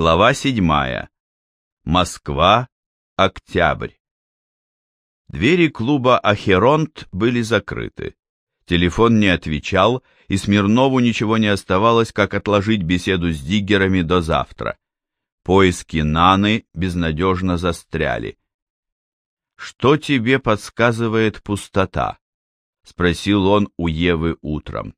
Глава 7. Москва. Октябрь. Двери клуба «Ахеронт» были закрыты. Телефон не отвечал, и Смирнову ничего не оставалось, как отложить беседу с диггерами до завтра. Поиски Наны безнадежно застряли. «Что тебе подсказывает пустота?» — спросил он у Евы утром.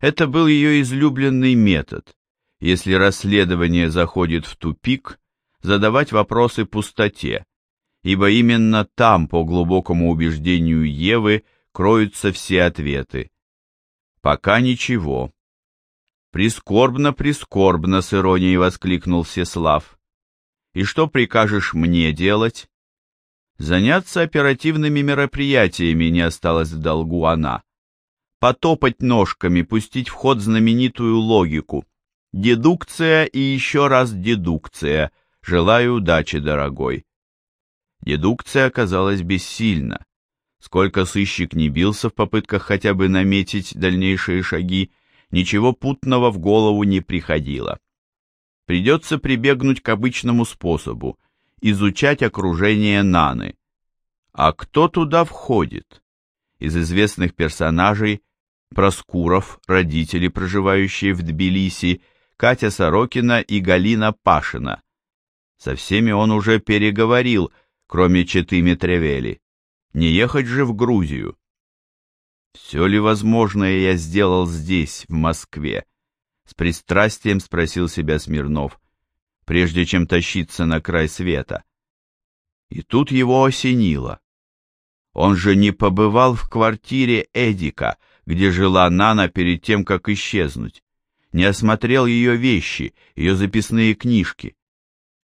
Это был ее излюбленный метод если расследование заходит в тупик, задавать вопросы пустоте, ибо именно там, по глубокому убеждению Евы, кроются все ответы. Пока ничего. Прискорбно, прискорбно, с иронией воскликнул Всеслав. И что прикажешь мне делать? Заняться оперативными мероприятиями не осталось в долгу она. Потопать ножками, пустить в ход знаменитую логику — Дедукция и еще раз дедукция. Желаю удачи, дорогой. Дедукция оказалась бессильна. Сколько сыщик не бился в попытках хотя бы наметить дальнейшие шаги, ничего путного в голову не приходило. Придется прибегнуть к обычному способу – изучать окружение Наны. А кто туда входит? Из известных персонажей – Проскуров, родители, проживающие в Тбилиси, Катя Сорокина и Галина Пашина. Со всеми он уже переговорил, кроме Четыми Тревели. Не ехать же в Грузию. «Все ли возможное я сделал здесь, в Москве?» С пристрастием спросил себя Смирнов, прежде чем тащиться на край света. И тут его осенило. Он же не побывал в квартире Эдика, где жила Нана перед тем, как исчезнуть не осмотрел ее вещи, ее записные книжки.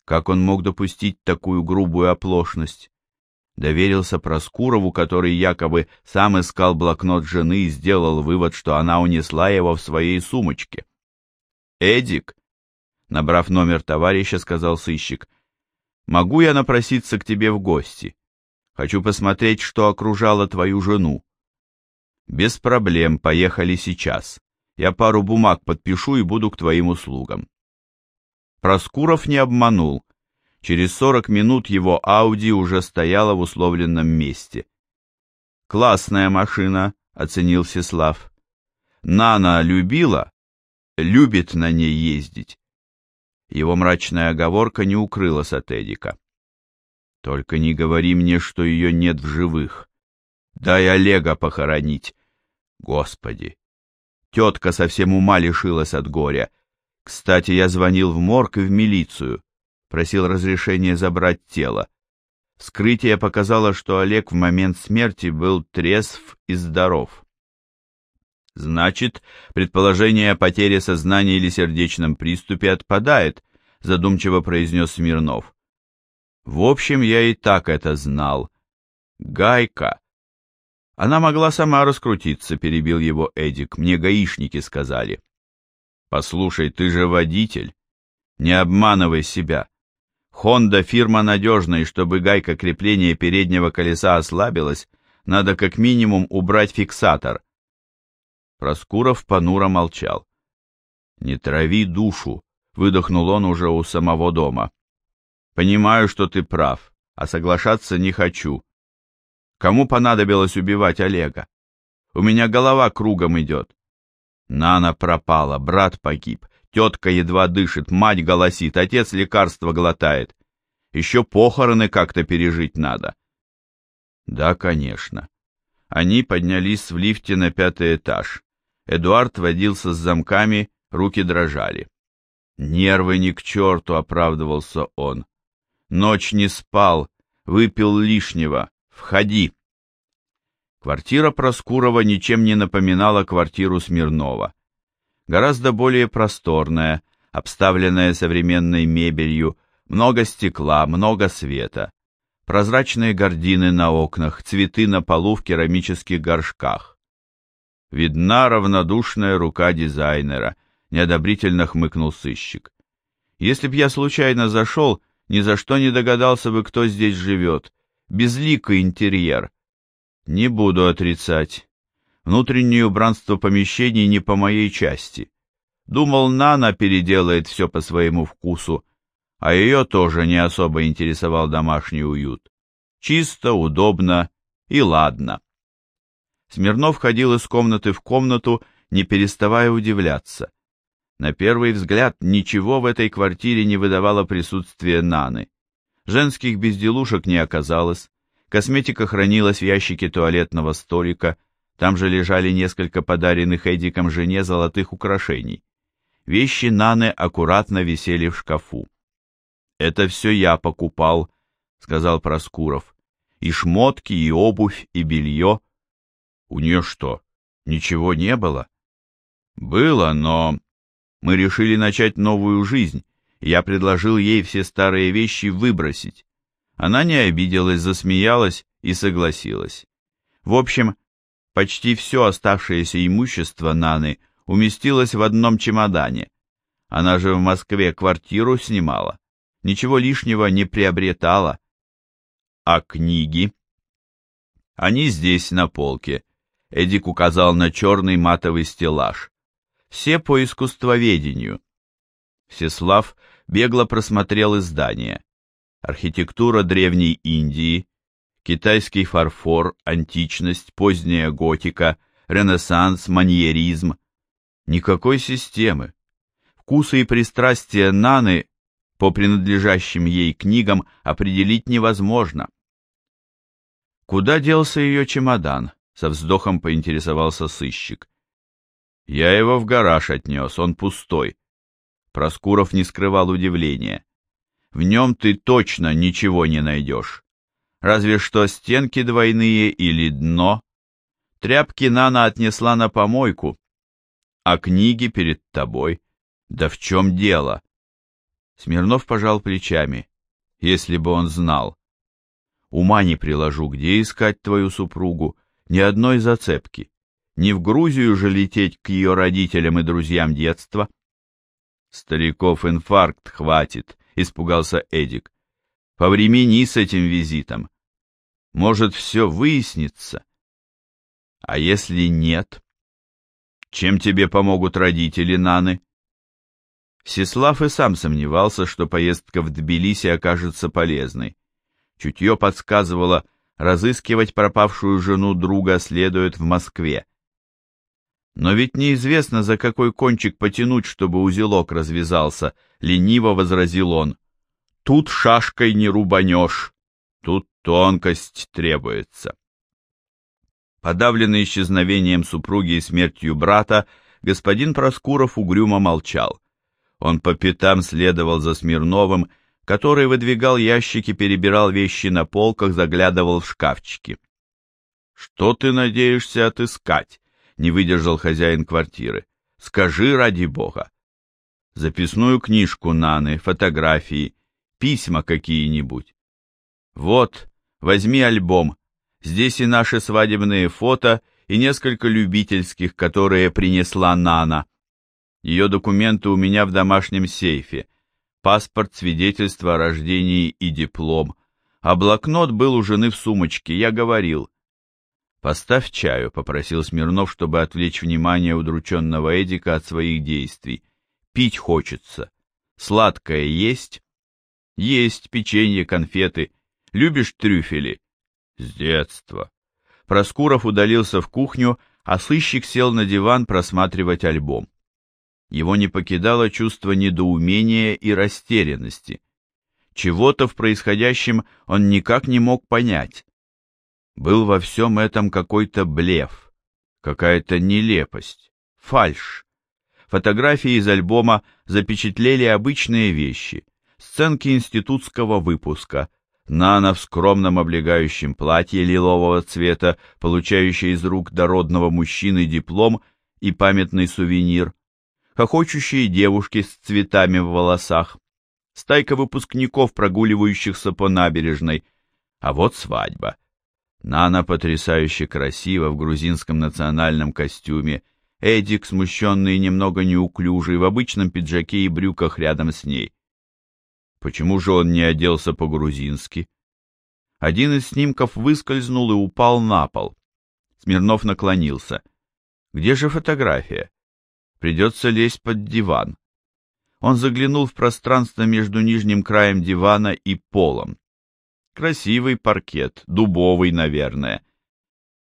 Как он мог допустить такую грубую оплошность? Доверился Проскурову, который якобы сам искал блокнот жены и сделал вывод, что она унесла его в своей сумочке. «Эдик», — набрав номер товарища, сказал сыщик, — «могу я напроситься к тебе в гости? Хочу посмотреть, что окружало твою жену». «Без проблем, поехали сейчас». Я пару бумаг подпишу и буду к твоим услугам. Проскуров не обманул. Через сорок минут его Ауди уже стояла в условленном месте. «Классная машина», — оценил Сеслав. «Нана любила? Любит на ней ездить». Его мрачная оговорка не укрылась от Эдика. «Только не говори мне, что ее нет в живых. Дай Олега похоронить. Господи, Тетка совсем ума лишилась от горя. Кстати, я звонил в морг и в милицию. Просил разрешения забрать тело. Вскрытие показало, что Олег в момент смерти был трезв и здоров. Значит, предположение о потере сознания или сердечном приступе отпадает, задумчиво произнес Смирнов. В общем, я и так это знал. Гайка она могла сама раскрутиться, перебил его Эдик. Мне гаишники сказали. Послушай, ты же водитель. Не обманывай себя. Хонда фирма надежная, и чтобы гайка крепления переднего колеса ослабилась, надо как минимум убрать фиксатор. Проскуров понуро молчал. «Не трави душу», — выдохнул он уже у самого дома. «Понимаю, что ты прав, а соглашаться не хочу. Кому понадобилось убивать Олега? У меня голова кругом идет. Нана пропала, брат погиб, тетка едва дышит, мать голосит, отец лекарства глотает. Еще похороны как-то пережить надо. Да, конечно. Они поднялись в лифте на пятый этаж. Эдуард водился с замками, руки дрожали. Нервы ни к черту, оправдывался он. Ночь не спал, выпил лишнего, Входи. Квартира Проскурова ничем не напоминала квартиру Смирнова. Гораздо более просторная, обставленная современной мебелью, много стекла, много света. Прозрачные гардины на окнах, цветы на полу в керамических горшках. Видна равнодушная рука дизайнера, неодобрительно хмыкнул сыщик. Если б я случайно зашел, ни за что не догадался бы, кто здесь живет, безликий интерьер. Не буду отрицать. Внутреннее убранство помещений не по моей части. Думал, Нана переделает все по своему вкусу, а ее тоже не особо интересовал домашний уют. Чисто, удобно и ладно. Смирнов ходил из комнаты в комнату, не переставая удивляться. На первый взгляд ничего в этой квартире не выдавало присутствие Наны. Женских безделушек не оказалось, косметика хранилась в ящике туалетного столика, там же лежали несколько подаренных Эдиком жене золотых украшений. Вещи Наны аккуратно висели в шкафу. «Это все я покупал», — сказал Проскуров. «И шмотки, и обувь, и белье». «У нее что, ничего не было?» «Было, но мы решили начать новую жизнь, я предложил ей все старые вещи выбросить. Она не обиделась, засмеялась и согласилась. В общем, почти все оставшееся имущество Наны уместилось в одном чемодане. Она же в Москве квартиру снимала, ничего лишнего не приобретала. А книги? Они здесь, на полке. Эдик указал на черный матовый стеллаж все по искусствоведению. Всеслав бегло просмотрел издание. Архитектура Древней Индии, китайский фарфор, античность, поздняя готика, ренессанс, маньеризм. Никакой системы. Вкусы и пристрастия Наны по принадлежащим ей книгам определить невозможно. Куда делся ее чемодан? Со вздохом поинтересовался сыщик. Я его в гараж отнес, он пустой. Проскуров не скрывал удивления. В нем ты точно ничего не найдешь. Разве что стенки двойные или дно. Тряпки Нана отнесла на помойку. А книги перед тобой. Да в чем дело? Смирнов пожал плечами. Если бы он знал. Ума не приложу, где искать твою супругу, ни одной зацепки. Не в Грузию же лететь к ее родителям и друзьям детства. Стариков инфаркт хватит, испугался Эдик. Повремени с этим визитом. Может, все выяснится. А если нет? Чем тебе помогут родители Наны? Сеслав и сам сомневался, что поездка в Тбилиси окажется полезной. Чутье подсказывало, разыскивать пропавшую жену друга следует в Москве. Но ведь неизвестно, за какой кончик потянуть, чтобы узелок развязался, лениво возразил он. Тут шашкой не рубанешь, тут тонкость требуется. Подавленный исчезновением супруги и смертью брата, господин Проскуров угрюмо молчал. Он по пятам следовал за Смирновым, который выдвигал ящики, перебирал вещи на полках, заглядывал в шкафчики. «Что ты надеешься отыскать?» Не выдержал хозяин квартиры. Скажи ради бога. Записную книжку Наны, фотографии, письма какие-нибудь. Вот, возьми альбом. Здесь и наши свадебные фото, и несколько любительских, которые принесла Нана. Ее документы у меня в домашнем сейфе. Паспорт, свидетельство о рождении и диплом. А блокнот был у жены в сумочке, я говорил. «Поставь чаю», — попросил Смирнов, чтобы отвлечь внимание удрученного Эдика от своих действий. «Пить хочется. Сладкое есть?» «Есть печенье, конфеты. Любишь трюфели?» «С детства». Проскуров удалился в кухню, а сыщик сел на диван просматривать альбом. Его не покидало чувство недоумения и растерянности. Чего-то в происходящем он никак не мог понять. Был во всем этом какой-то блеф, какая-то нелепость, фальшь. Фотографии из альбома запечатлели обычные вещи, сценки институтского выпуска, Нана в скромном облегающем платье лилового цвета, получающая из рук дородного мужчины диплом и памятный сувенир, хохочущие девушки с цветами в волосах, стайка выпускников, прогуливающихся по набережной, а вот свадьба. Нана потрясающе красива в грузинском национальном костюме, Эдик, смущенный и немного неуклюжий, в обычном пиджаке и брюках рядом с ней. Почему же он не оделся по-грузински? Один из снимков выскользнул и упал на пол. Смирнов наклонился. Где же фотография? Придется лезть под диван. Он заглянул в пространство между нижним краем дивана и полом. Красивый паркет, дубовый, наверное.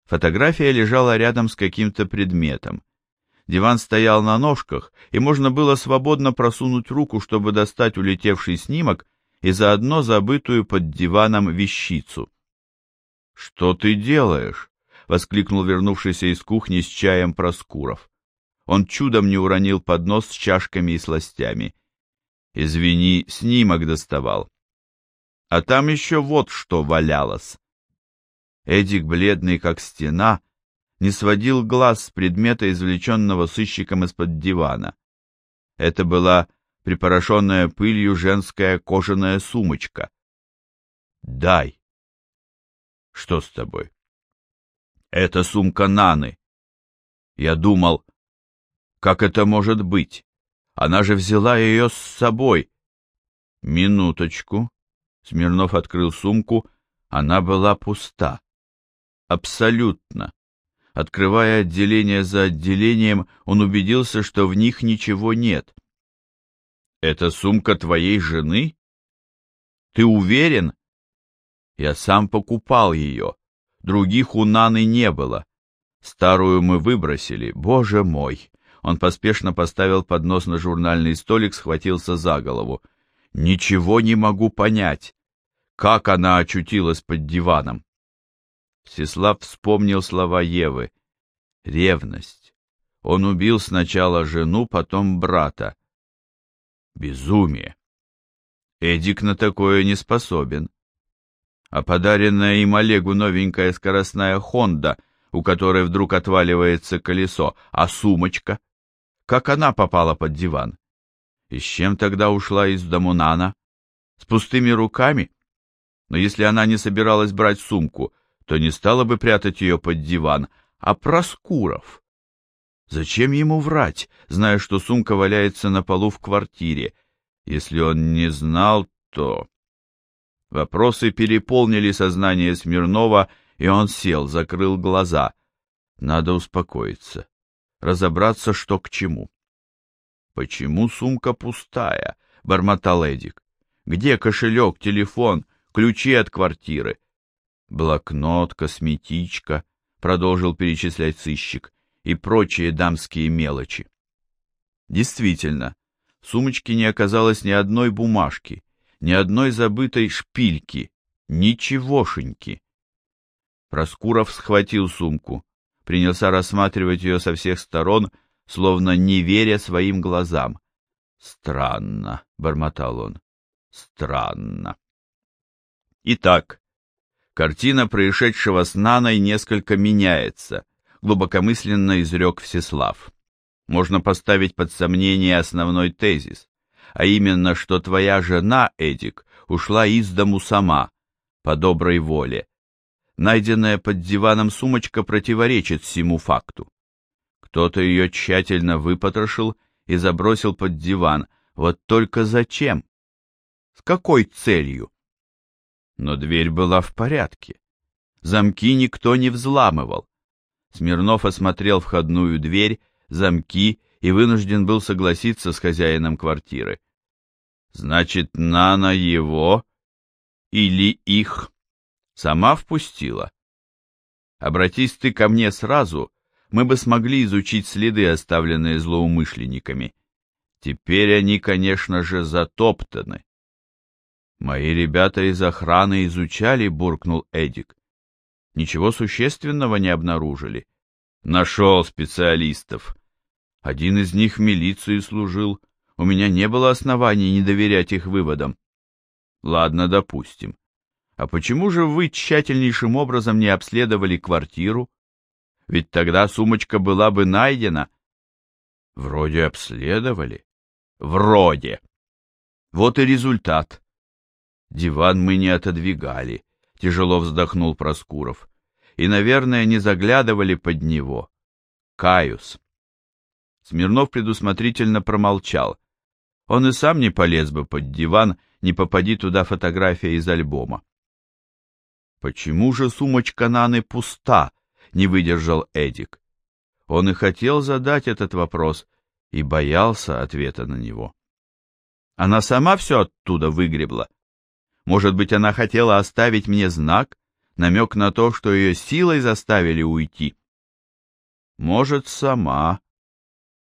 Фотография лежала рядом с каким-то предметом. Диван стоял на ножках, и можно было свободно просунуть руку, чтобы достать улетевший снимок и заодно забытую под диваном вещицу. «Что ты делаешь?» — воскликнул вернувшийся из кухни с чаем Проскуров. Он чудом не уронил поднос с чашками и сластями. «Извини, снимок доставал». «А там еще вот что валялось». Эдик, бледный как стена, не сводил глаз с предмета, извлеченного сыщиком из-под дивана. Это была припорошенная пылью женская кожаная сумочка. «Дай!» «Что с тобой?» «Это сумка Наны. Я думал, как это может быть? Она же взяла ее с собой». «Минуточку». Смирнов открыл сумку, она была пуста. Абсолютно. Открывая отделение за отделением, он убедился, что в них ничего нет. Это сумка твоей жены? Ты уверен? Я сам покупал ее. Других у Наны не было. Старую мы выбросили, боже мой. Он поспешно поставил поднос на журнальный столик, схватился за голову. Ничего не могу понять. Как она очутилась под диваном? Всеслав вспомнил слова Евы. Ревность. Он убил сначала жену, потом брата. Безумие. Эдик на такое не способен. А подаренная им Олегу новенькая скоростная «Хонда», у которой вдруг отваливается колесо, а сумочка? Как она попала под диван? И с чем тогда ушла из дому Нана? С пустыми руками? Но если она не собиралась брать сумку, то не стала бы прятать ее под диван, а Проскуров. Зачем ему врать, зная, что сумка валяется на полу в квартире? Если он не знал, то... Вопросы переполнили сознание Смирнова, и он сел, закрыл глаза. Надо успокоиться, разобраться, что к чему. «Почему сумка пустая?» — бормотал Эдик. «Где кошелек, телефон, ключи от квартиры?» «Блокнот, косметичка», — продолжил перечислять сыщик и прочие дамские мелочи. Действительно, в сумочке не оказалось ни одной бумажки, ни одной забытой шпильки, ничегошеньки. Проскуров схватил сумку, принялся рассматривать ее со всех сторон, словно не веря своим глазам. «Странно», — бормотал он, — «странно». Итак, картина происшедшего с Наной несколько меняется — глубокомысленно изрек Всеслав. Можно поставить под сомнение основной тезис, а именно, что твоя жена, Эдик, ушла из дому сама, по доброй воле. Найденная под диваном сумочка противоречит всему факту. Кто-то ее тщательно выпотрошил и забросил под диван. Вот только зачем? С какой целью? Но дверь была в порядке. Замки никто не взламывал. Смирнов осмотрел входную дверь, замки и вынужден был согласиться с хозяином квартиры. Значит, Нана его или их сама впустила? Обратись ты ко мне сразу, мы бы смогли изучить следы, оставленные злоумышленниками. Теперь они, конечно же, затоптаны. Мои ребята из охраны изучали, буркнул Эдик. Ничего существенного не обнаружили. Нашел специалистов. Один из них в милиции служил. У меня не было оснований не доверять их выводам. Ладно, допустим. А почему же вы тщательнейшим образом не обследовали квартиру? Ведь тогда сумочка была бы найдена. Вроде обследовали. Вроде. Вот и результат. Диван мы не отодвигали тяжело вздохнул Проскуров. И, наверное, не заглядывали под него. Каюс. Смирнов предусмотрительно промолчал. Он и сам не полез бы под диван, не попади туда фотография из альбома. Почему же сумочка Наны пуста? Не выдержал Эдик. Он и хотел задать этот вопрос, и боялся ответа на него. Она сама все оттуда выгребла. Может быть, она хотела оставить мне знак, намек на то, что ее силой заставили уйти. Может, сама,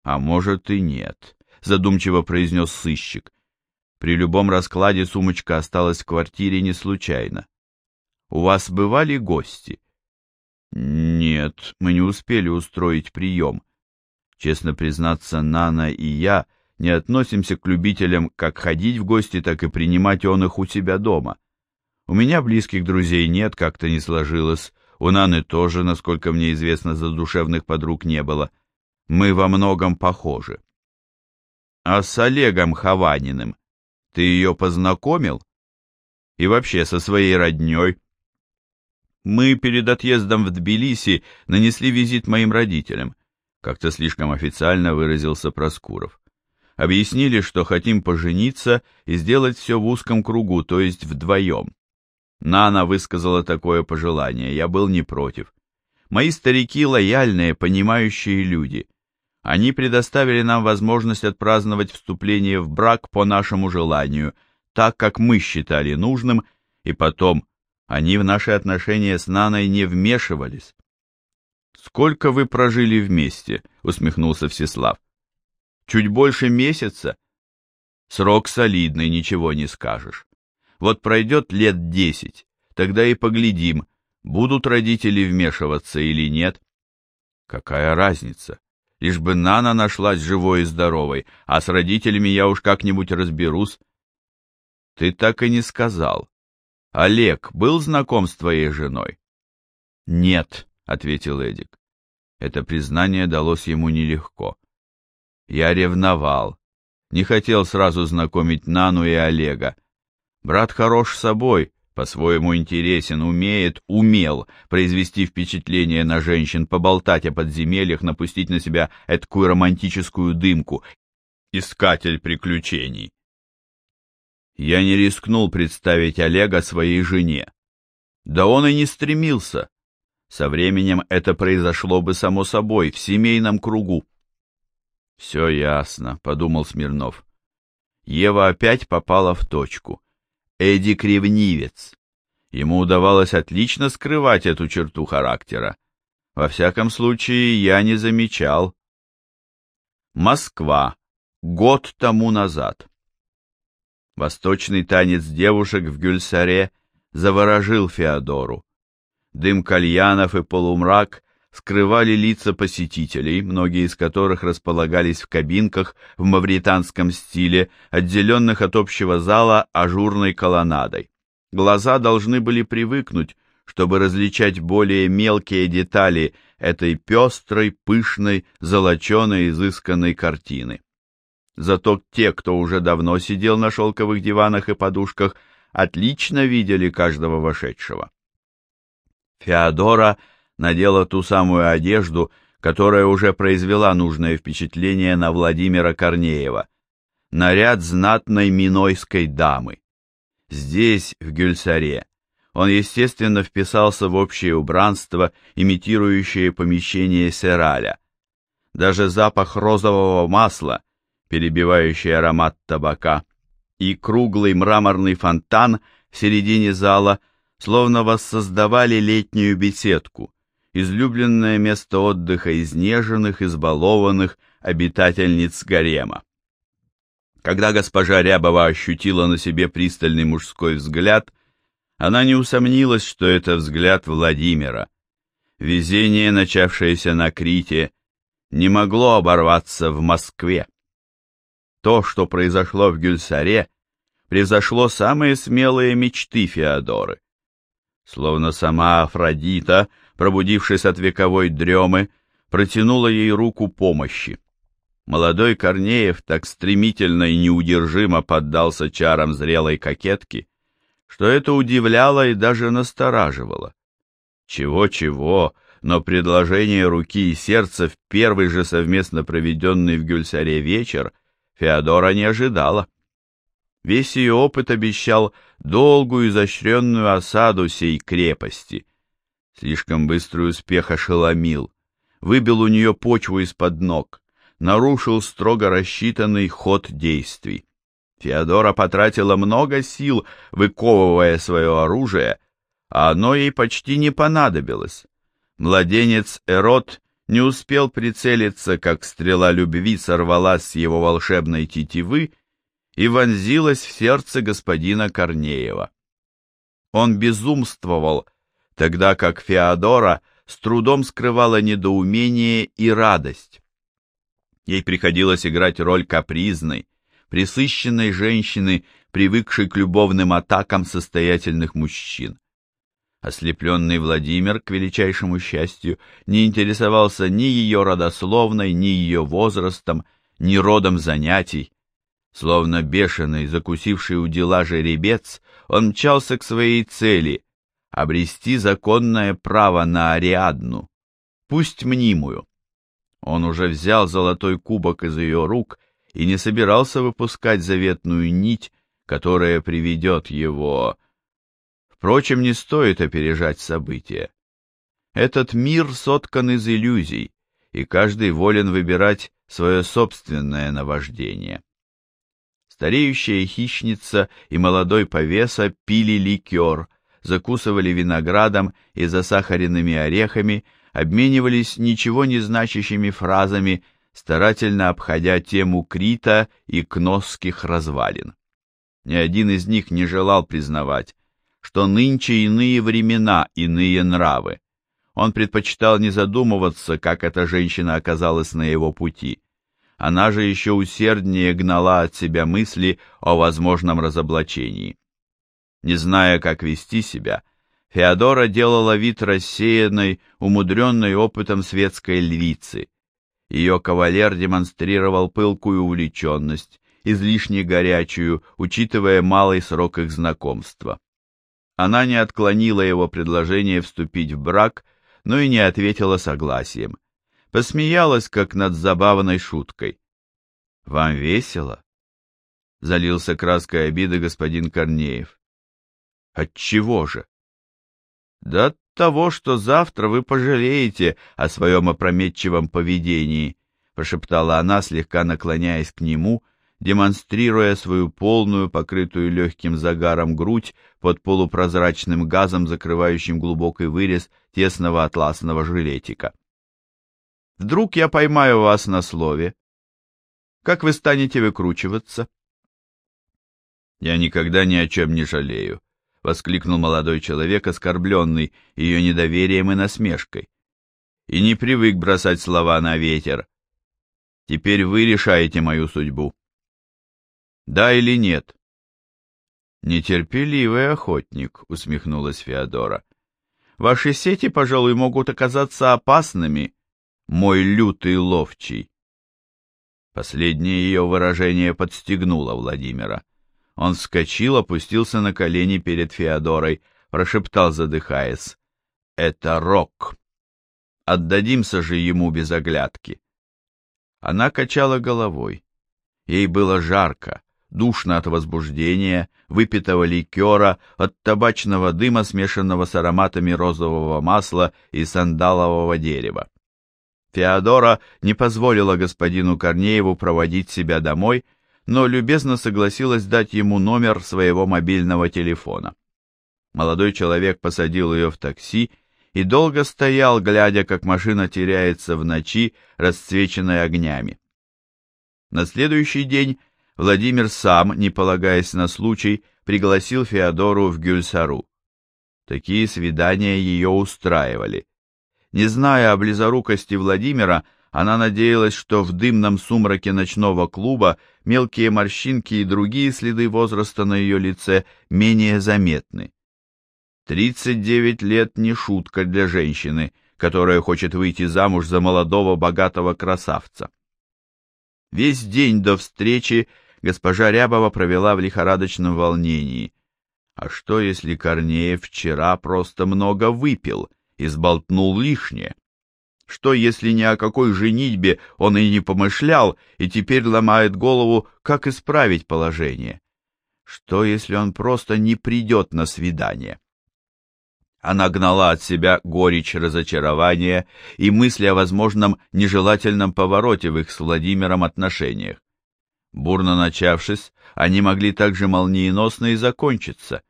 а может и нет, задумчиво произнес сыщик. При любом раскладе сумочка осталась в квартире не случайно. У вас бывали гости? Нет, мы не успели устроить прием. Честно признаться, Нана и я не относимся к любителям как ходить в гости, так и принимать он их у себя дома. У меня близких друзей нет, как-то не сложилось. У Наны тоже, насколько мне известно, задушевных подруг не было. Мы во многом похожи. А с Олегом Хованиным ты ее познакомил? И вообще со своей родней? Мы перед отъездом в Тбилиси нанесли визит моим родителям. Как-то слишком официально выразился Проскуров. Объяснили, что хотим пожениться и сделать все в узком кругу, то есть вдвоем. Нана высказала такое пожелание, я был не против. Мои старики лояльные, понимающие люди. Они предоставили нам возможность отпраздновать вступление в брак по нашему желанию, так, как мы считали нужным, и потом, они в наши отношения с Наной не вмешивались. «Сколько вы прожили вместе?» — усмехнулся Всеслав. «Чуть больше месяца?» «Срок солидный, ничего не скажешь. Вот пройдет лет десять, тогда и поглядим, будут родители вмешиваться или нет». «Какая разница? Лишь бы Нана нашлась живой и здоровой, а с родителями я уж как-нибудь разберусь». «Ты так и не сказал. Олег был знаком с твоей женой?» «Нет», ответил Эдик. Это признание далось ему нелегко. Я ревновал, не хотел сразу знакомить Нану и Олега. Брат хорош собой, по-своему интересен, умеет, умел произвести впечатление на женщин, поболтать о подземельях, напустить на себя эткую романтическую дымку. Искатель приключений. Я не рискнул представить Олега своей жене. Да он и не стремился. Со временем это произошло бы само собой, в семейном кругу. «Все ясно», — подумал Смирнов. Ева опять попала в точку. Эдик ревнивец. Ему удавалось отлично скрывать эту черту характера. Во всяком случае, я не замечал. Москва. Год тому назад. Восточный танец девушек в Гюльсаре заворожил Феодору. Дым кальянов и полумрак скрывали лица посетителей, многие из которых располагались в кабинках в мавританском стиле, отделенных от общего зала ажурной колоннадой. Глаза должны были привыкнуть, чтобы различать более мелкие детали этой пестрой, пышной, золоченой, изысканной картины. Зато те, кто уже давно сидел на шелковых диванах и подушках, отлично видели каждого вошедшего. Феодора надела ту самую одежду, которая уже произвела нужное впечатление на Владимира Корнеева. Наряд знатной минойской дамы. Здесь, в Гюльсаре, он, естественно, вписался в общее убранство, имитирующее помещение Сераля. Даже запах розового масла, перебивающий аромат табака, и круглый мраморный фонтан в середине зала – словно воссоздавали летнюю беседку, излюбленное место отдыха изнеженных, избалованных обитательниц гарема. Когда госпожа Рябова ощутила на себе пристальный мужской взгляд, она не усомнилась, что это взгляд Владимира. Везение, начавшееся на Крите, не могло оборваться в Москве. То, что произошло в Гюльсаре, превзошло самые смелые мечты Феодоры. Словно сама Афродита, пробудившись от вековой дремы, протянула ей руку помощи. Молодой Корнеев так стремительно и неудержимо поддался чарам зрелой кокетки, что это удивляло и даже настораживало. Чего-чего, но предложение руки и сердца в первый же совместно проведенный в Гюльсаре вечер Феодора не ожидала. Весь ее опыт обещал долгую изощренную осаду сей крепости. Слишком быстрый успех ошеломил, выбил у нее почву из-под ног, нарушил строго рассчитанный ход действий. Феодора потратила много сил, выковывая свое оружие, а оно ей почти не понадобилось. Младенец Эрот не успел прицелиться, как стрела любви сорвалась с его волшебной тетивы и вонзилась в сердце господина Корнеева. Он безумствовал, тогда как Феодора с трудом скрывала недоумение и радость. Ей приходилось играть роль капризной, присыщенной женщины, привыкшей к любовным атакам состоятельных мужчин. Ослепленный Владимир, к величайшему счастью, не интересовался ни ее родословной, ни ее возрастом, ни родом занятий. Словно бешеный, закусивший у дела жеребец, он мчался к своей цели — обрести законное право на Ариадну, пусть мнимую. Он уже взял золотой кубок из ее рук и не собирался выпускать заветную нить, которая приведет его... Впрочем, не стоит опережать события. Этот мир соткан из иллюзий, и каждый волен выбирать свое собственное наваждение. Стареющая хищница и молодой повеса пили ликер, закусывали виноградом и засахаренными орехами, обменивались ничего не значащими фразами, старательно обходя тему Крита и Кносских развалин. Ни один из них не желал признавать, что нынче иные времена, иные нравы. Он предпочитал не задумываться, как эта женщина оказалась на его пути. Она же еще усерднее гнала от себя мысли о возможном разоблачении. Не зная, как вести себя, Феодора делала вид рассеянной, умудренной опытом светской львицы. Ее кавалер демонстрировал пылкую увлеченность, излишне горячую, учитывая малый срок их знакомства. Она не отклонила его предложение вступить в брак, но и не ответила согласием. Посмеялась, как над забавной шуткой. «Вам весело?» Залился краской обиды господин Корнеев. «Отчего же?» «Да от того, что завтра вы пожалеете о своем опрометчивом поведении», прошептала она, слегка наклоняясь к нему демонстрируя свою полную, покрытую легким загаром грудь под полупрозрачным газом, закрывающим глубокий вырез тесного атласного жилетика. «Вдруг я поймаю вас на слове? Как вы станете выкручиваться?» «Я никогда ни о чем не жалею», — воскликнул молодой человек, оскорбленный ее недоверием и насмешкой. «И не привык бросать слова на ветер. Теперь вы решаете мою судьбу». Да или нет? Нетерпеливый охотник, усмехнулась Феодора. Ваши сети, пожалуй, могут оказаться опасными, мой лютый ловчий. Последнее ее выражение подстегнуло Владимира. Он вскочил, опустился на колени перед Феодорой, прошептал, задыхаясь. «Это рок! Отдадимся же ему без оглядки!» Она качала головой. Ей было жарко, душно от возбуждения, выпитого ликера, от табачного дыма, смешанного с ароматами розового масла и сандалового дерева. Феодора не позволила господину Корнееву проводить себя домой, но любезно согласилась дать ему номер своего мобильного телефона. Молодой человек посадил ее в такси и долго стоял, глядя, как машина теряется в ночи, расцвеченной огнями. На следующий день Владимир сам, не полагаясь на случай, пригласил Феодору в Гюльсару. Такие свидания ее устраивали. Не зная о близорукости Владимира, она надеялась, что в дымном сумраке ночного клуба мелкие морщинки и другие следы возраста на ее лице менее заметны. Тридцать девять лет не шутка для женщины, которая хочет выйти замуж за молодого богатого красавца. Весь день до встречи госпожа Рябова провела в лихорадочном волнении. А что, если Корнеев вчера просто много выпил и сболтнул лишнее? Что, если ни о какой женитьбе он и не помышлял, и теперь ломает голову, как исправить положение? Что, если он просто не придет на свидание? Она гнала от себя горечь разочарования и мысли о возможном нежелательном повороте в их с Владимиром отношениях. Бурно начавшись, они могли также молниеносно и закончиться.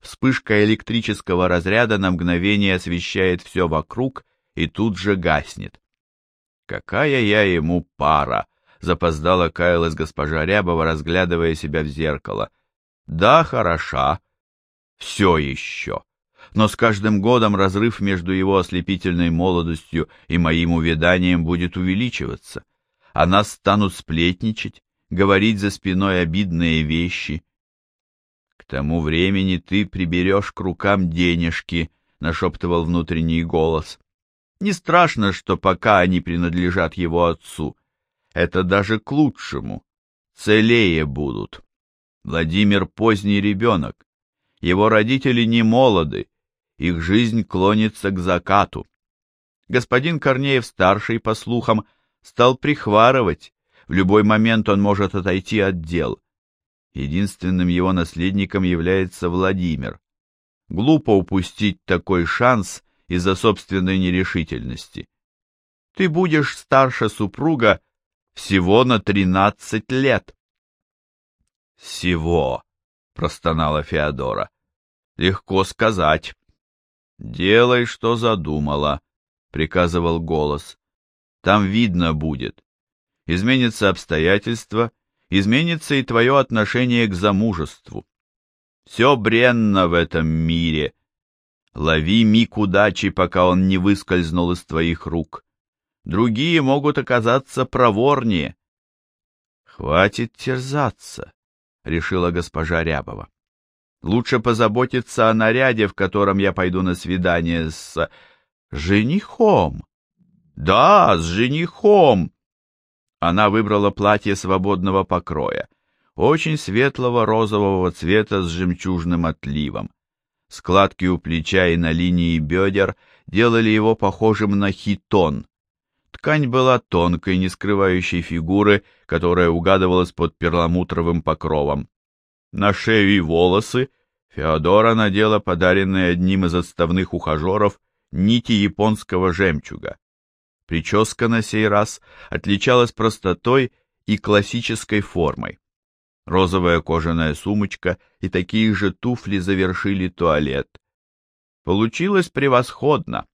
Вспышка электрического разряда на мгновение освещает все вокруг и тут же гаснет. «Какая я ему пара!» — запоздала каялась госпожа Рябова, разглядывая себя в зеркало. «Да, хороша. Все еще» но с каждым годом разрыв между его ослепительной молодостью и моим увяданием будет увеличиваться, а нас станут сплетничать, говорить за спиной обидные вещи. К тому времени ты приберешь к рукам денежки, нашептывал внутренний голос. Не страшно, что пока они принадлежат его отцу. Это даже к лучшему. Целее будут. Владимир поздний ребенок. Его родители не молоды, их жизнь клонится к закату. Господин Корнеев-старший, по слухам, стал прихварывать, в любой момент он может отойти от дел. Единственным его наследником является Владимир. Глупо упустить такой шанс из-за собственной нерешительности. Ты будешь старше супруга всего на тринадцать лет. «Всего», — простонала Феодора. «Легко сказать. «Делай, что задумала», — приказывал голос. «Там видно будет. Изменятся обстоятельства, изменится и твое отношение к замужеству. Все бренно в этом мире. Лови миг удачи, пока он не выскользнул из твоих рук. Другие могут оказаться проворнее». «Хватит терзаться», — решила госпожа Рябова. Лучше позаботиться о наряде, в котором я пойду на свидание с... женихом. Да, с женихом. Она выбрала платье свободного покроя, очень светлого розового цвета с жемчужным отливом. Складки у плеча и на линии бедер делали его похожим на хитон. Ткань была тонкой, не скрывающей фигуры, которая угадывалась под перламутровым покровом. На шею и волосы Феодора надела подаренные одним из отставных ухажеров нити японского жемчуга. Прическа на сей раз отличалась простотой и классической формой. Розовая кожаная сумочка и такие же туфли завершили туалет. Получилось превосходно.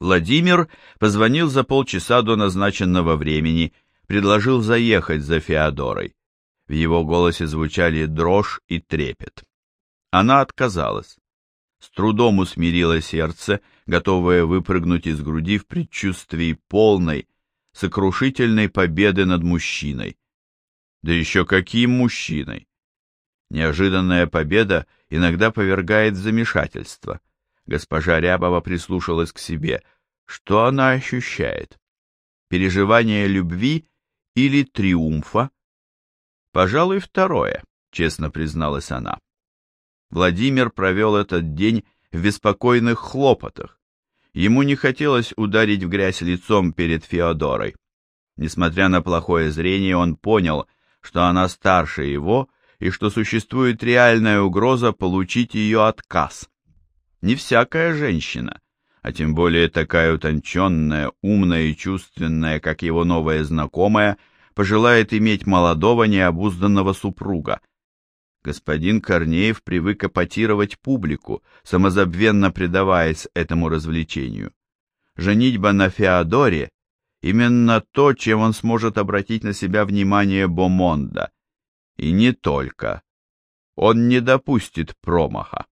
Владимир позвонил за полчаса до назначенного времени, предложил заехать за Феодорой. В его голосе звучали дрожь и трепет. Она отказалась. С трудом усмирила сердце, готовое выпрыгнуть из груди в предчувствии полной, сокрушительной победы над мужчиной. Да еще каким мужчиной! Неожиданная победа иногда повергает замешательство. Госпожа Рябова прислушалась к себе. Что она ощущает? Переживание любви или триумфа? Пожалуй, второе, честно призналась она. Владимир провел этот день в беспокойных хлопотах. Ему не хотелось ударить в грязь лицом перед Феодорой. Несмотря на плохое зрение, он понял, что она старше его и что существует реальная угроза получить ее отказ. Не всякая женщина, а тем более такая утонченная, умная и чувственная, как его новая знакомая, пожелает иметь молодого необузданного супруга. Господин Корнеев привык эпатировать публику, самозабвенно предаваясь этому развлечению. Женитьба на Феодоре — именно то, чем он сможет обратить на себя внимание Бомонда. И не только. Он не допустит промаха.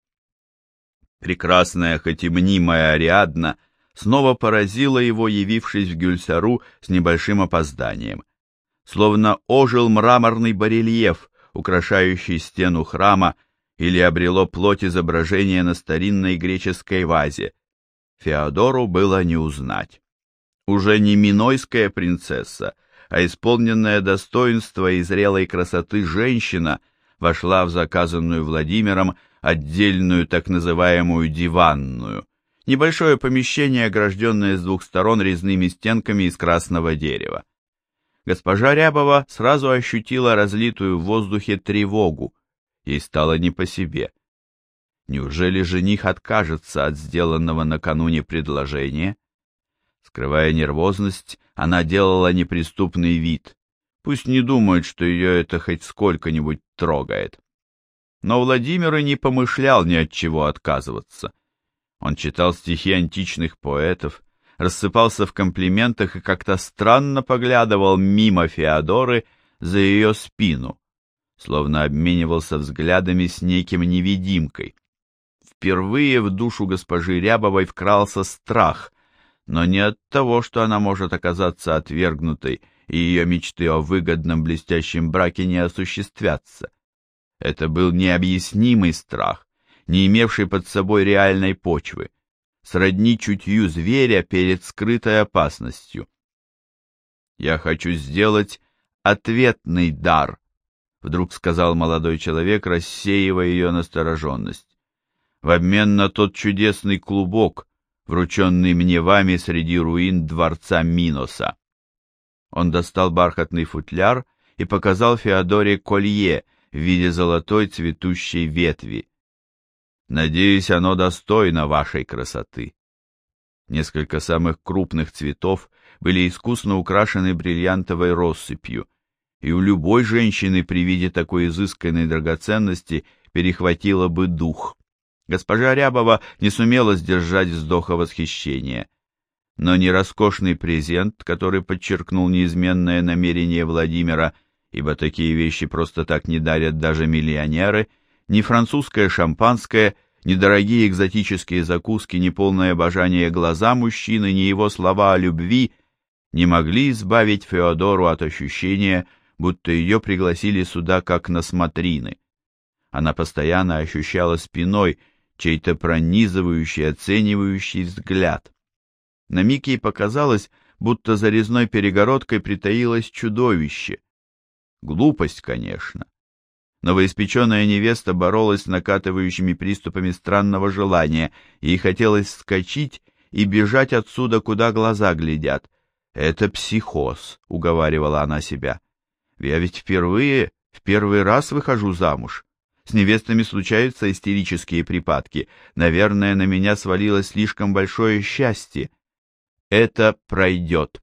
Прекрасная, хоть и мнимая Ариадна снова поразила его, явившись в Гюльсару с небольшим опозданием словно ожил мраморный барельеф, украшающий стену храма, или обрело плоть изображения на старинной греческой вазе. Феодору было не узнать. Уже не минойская принцесса, а исполненная достоинства и зрелой красоты женщина вошла в заказанную Владимиром отдельную так называемую диванную, небольшое помещение, огражденное с двух сторон резными стенками из красного дерева госпожа Рябова сразу ощутила разлитую в воздухе тревогу. Ей стало не по себе. Неужели жених откажется от сделанного накануне предложения? Скрывая нервозность, она делала неприступный вид. Пусть не думает, что ее это хоть сколько-нибудь трогает. Но Владимир и не помышлял ни от чего отказываться. Он читал стихи античных поэтов, рассыпался в комплиментах и как-то странно поглядывал мимо Феодоры за ее спину, словно обменивался взглядами с неким невидимкой. Впервые в душу госпожи Рябовой вкрался страх, но не от того, что она может оказаться отвергнутой, и ее мечты о выгодном блестящем браке не осуществятся. Это был необъяснимый страх, не имевший под собой реальной почвы, сродни чутью зверя перед скрытой опасностью. «Я хочу сделать ответный дар», — вдруг сказал молодой человек, рассеивая ее настороженность. «В обмен на тот чудесный клубок, врученный мне вами среди руин дворца Миноса». Он достал бархатный футляр и показал Феодоре колье в виде золотой цветущей ветви. Надеюсь, оно достойно вашей красоты. Несколько самых крупных цветов были искусно украшены бриллиантовой россыпью, и у любой женщины при виде такой изысканной драгоценности перехватило бы дух. Госпожа Рябова не сумела сдержать вздоха восхищения но ни роскошный презент, который подчеркнул неизменное намерение Владимира, ибо такие вещи просто так не дарят даже миллионеры, ни французское шампанское, ни дорогие экзотические закуски, ни полное обожание глаза мужчины, ни его слова о любви не могли избавить Феодору от ощущения, будто ее пригласили сюда как на смотрины. Она постоянно ощущала спиной чей-то пронизывающий, оценивающий взгляд. На миг ей показалось, будто за резной перегородкой притаилось чудовище. Глупость, конечно. Новоиспеченная невеста боролась с накатывающими приступами странного желания, ей хотелось вскочить и бежать отсюда, куда глаза глядят. «Это психоз», — уговаривала она себя. «Я ведь впервые, в первый раз выхожу замуж. С невестами случаются истерические припадки. Наверное, на меня свалилось слишком большое счастье. Это пройдет.